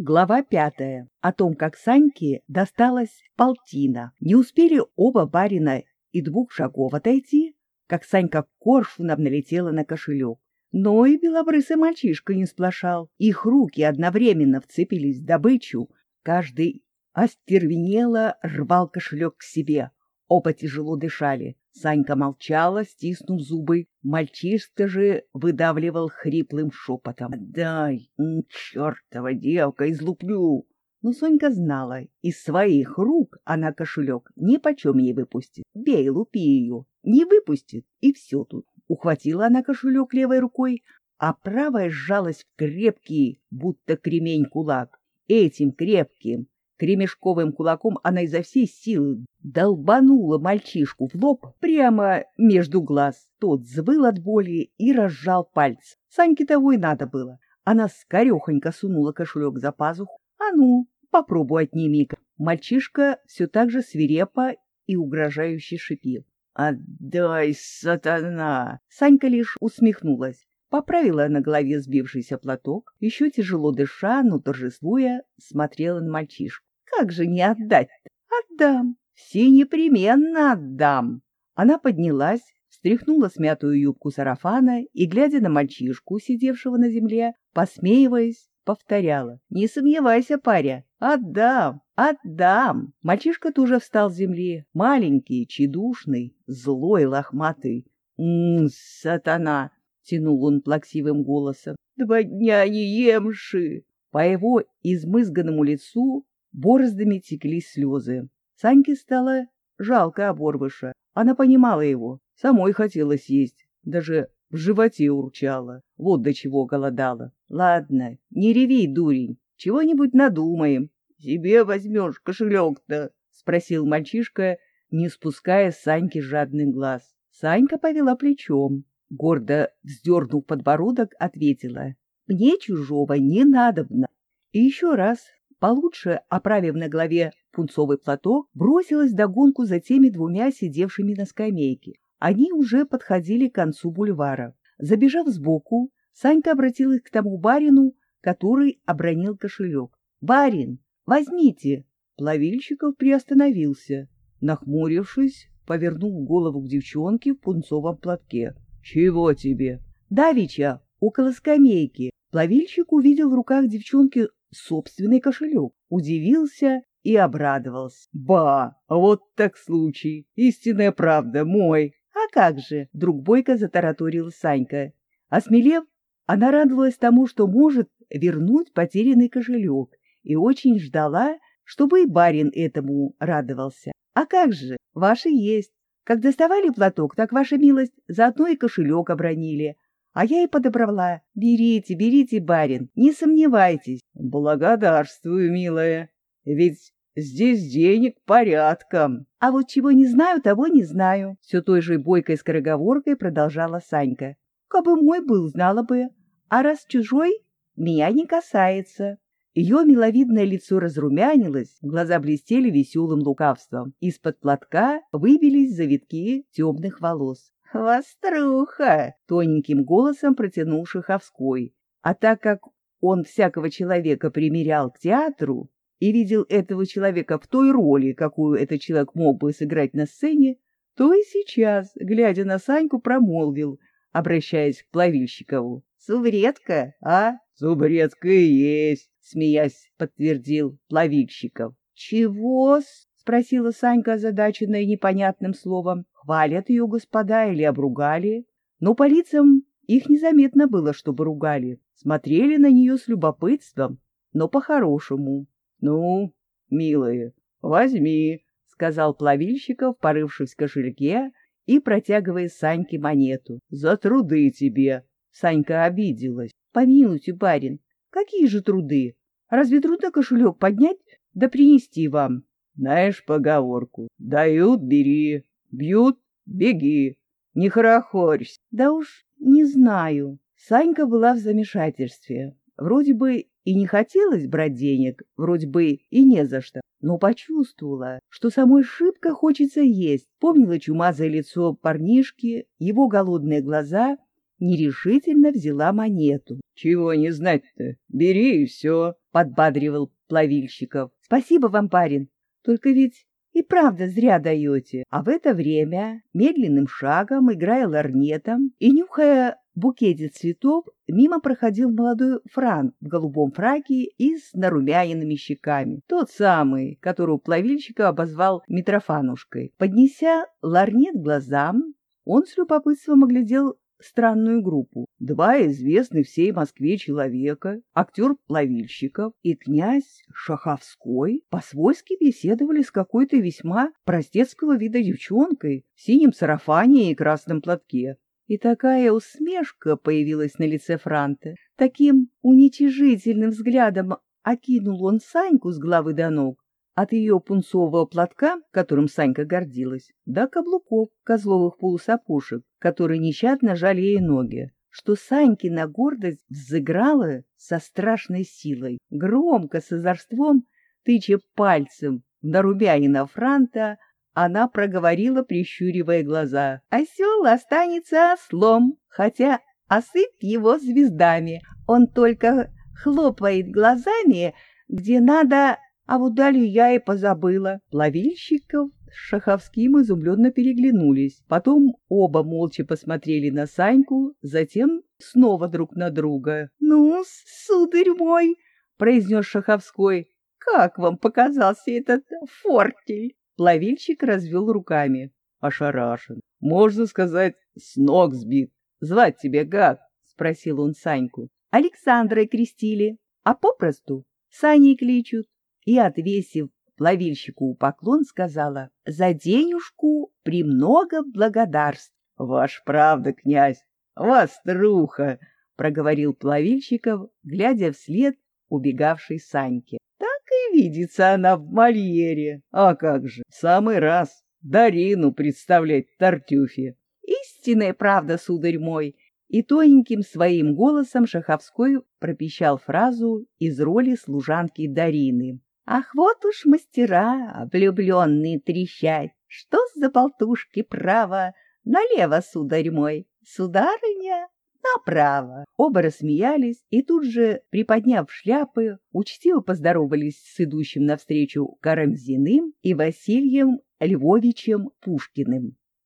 Глава пятая. О том, как Саньке досталась полтина. Не успели оба барина и двух шагов отойти, как Санька коршуном налетела на кошелек. Но и белобрысый мальчишка не сплошал. Их руки одновременно вцепились в добычу. Каждый остервенело рвал кошелек к себе. Оба тяжело дышали. Санька молчала, стиснув зубы. Мальчишка же выдавливал хриплым шепотом. «Дай, чертова девка, излуплю!» Но Сонька знала, из своих рук она кошелек ни почем не выпустит. Бей, лупи ее. Не выпустит, и все тут. Ухватила она кошелек левой рукой, а правая сжалась в крепкий, будто кремень кулак. Этим крепким, Кремешковым кулаком она изо всей силы долбанула мальчишку в лоб прямо между глаз. Тот взвыл от боли и разжал пальцы. Саньке того и надо было. Она скорехонько сунула кошелек за пазуху. «А ну, попробуй отними-ка». Мальчишка все так же свирепо и угрожающе шипел. «Отдай, сатана!» Санька лишь усмехнулась. Поправила на голове сбившийся платок, еще тяжело дыша, но торжествуя, смотрела на мальчишку. Как же не отдать-то? Отдам. Все непременно отдам. Она поднялась, встряхнула смятую юбку сарафана и, глядя на мальчишку, сидевшего на земле, посмеиваясь, повторяла. «Не сомневайся, паря, отдам, отдам!» Мальчишка тоже встал с земли, маленький, чедушный, злой, лохматый. «М-м, сатана!» — тянул он плаксивым голосом. «Два дня не емши!» По его измызганному лицу Бороздами текли слезы. Саньке стало жалко оборвыша. Она понимала его, самой хотелось есть, даже в животе урчала. Вот до чего голодала. Ладно, не реви, дурень, чего-нибудь надумаем. Себе возьмешь кошелек-то? — спросил мальчишка, не спуская с Саньки жадный глаз. Санька повела плечом. Гордо вздернув подбородок, ответила. — Мне чужого не надобно. И еще раз получше оправив на голове пунцовый платок, бросилась догонку за теми двумя сидевшими на скамейке. Они уже подходили к концу бульвара. Забежав сбоку, Санька обратилась к тому барину, который обронил кошелек. — Барин, возьмите! Плавильщиков приостановился. Нахмурившись, повернул голову к девчонке в пунцовом платке. — Чего тебе? — Давича, около скамейки. Плавильщик увидел в руках девчонки собственный кошелек, удивился и обрадовался. «Ба! Вот так случай! Истинная правда, мой!» «А как же!» — вдруг бойко затараторила Санька. Осмелев, она радовалась тому, что может вернуть потерянный кошелек, и очень ждала, чтобы и барин этому радовался. «А как же! Ваши есть! Как доставали платок, так, ваша милость, заодно и кошелек обронили, а я и подобрала. Берите, берите, барин, не сомневайтесь. Благодарствую, милая. Ведь здесь денег порядком. А вот чего не знаю, того не знаю. Все той же бойкой скороговоркой продолжала Санька. Кабы мой был, знала бы. А раз чужой, меня не касается. Ее миловидное лицо разрумянилось, глаза блестели веселым лукавством. Из-под платка выбились завитки темных волос. «Воструха!» — тоненьким голосом протянул Шаховской. А так как он всякого человека примерял к театру и видел этого человека в той роли, какую этот человек мог бы сыграть на сцене, то и сейчас, глядя на Саньку, промолвил, обращаясь к Плавильщикову. «Субредка, а?» «Субредка и есть», — смеясь, подтвердил Плавильщиков. «Чего-с?» спросила Санька, озадаченная непонятным словом. Хвалят ее господа или обругали? Но по лицам их незаметно было, чтобы ругали. Смотрели на нее с любопытством, но по-хорошему. — Ну, милая, возьми, — сказал плавильщиков, порывшись в кошельке и протягивая Саньке монету. — За труды тебе. Санька обиделась. — Помилуйте, барин, какие же труды? Разве трудно кошелек поднять да принести вам? Знаешь поговорку? Дают — бери, бьют — беги. Не хорохорься. Да уж не знаю. Санька была в замешательстве. Вроде бы и не хотелось брать денег, вроде бы и не за что, но почувствовала, что самой шибко хочется есть. Помнила чумазое лицо парнишки, его голодные глаза, нерешительно взяла монету. Чего не знать-то? Бери и все, — подбадривал плавильщиков. — Спасибо вам, парень. Только ведь и правда зря даете. А в это время, медленным шагом, играя ларнетом и нюхая букете цветов, мимо проходил молодой Фран в голубом фраке и с нарумяенными щеками. Тот самый, которого плавильщика обозвал Митрофанушкой. Поднеся ларнет глазам, он с любопытством оглядел странную группу. Два известных всей Москве человека, актер Плавильщиков и князь Шаховской по-свойски беседовали с какой-то весьма простецкого вида девчонкой в синем сарафане и красном платке. И такая усмешка появилась на лице Франта. Таким уничижительным взглядом окинул он Саньку с головы до ног, от ее пунцового платка, которым Санька гордилась, до каблуков козловых полусапушек, которые нещадно жали ей ноги, что Санькина гордость взыграла со страшной силой, громко, с озорством, тыча пальцем на Рубянина Франта, она проговорила, прищуривая глаза. «Осел останется ослом, хотя осыпь его звездами. Он только хлопает глазами, где надо а вот далее я и позабыла. Плавильщиков с Шаховским изумленно переглянулись. Потом оба молча посмотрели на Саньку, затем снова друг на друга. — Ну, сударь мой, — произнес Шаховской, — как вам показался этот фортель? Плавильщик развел руками. — Ошарашен. Можно сказать, с ног сбит. Звать тебе как? — спросил он Саньку. — Александрой крестили, а попросту Саней кличут и, отвесив плавильщику поклон, сказала «За денежку премного благодарств». — Ваш правда, князь, вас труха, — проговорил плавильщиков, глядя вслед убегавшей Саньке. — Так и видится она в мольере. А как же, в самый раз Дарину представлять Тартюфе. — Истинная правда, сударь мой, и тоненьким своим голосом Шаховской пропищал фразу из роли служанки Дарины. Ах, вот уж мастера, влюбленные трещать, что за болтушки право, налево, сударь мой, сударыня, направо. Оба рассмеялись и тут же, приподняв шляпы, учтиво поздоровались с идущим навстречу Карамзиным и Василием Львовичем Пушкиным.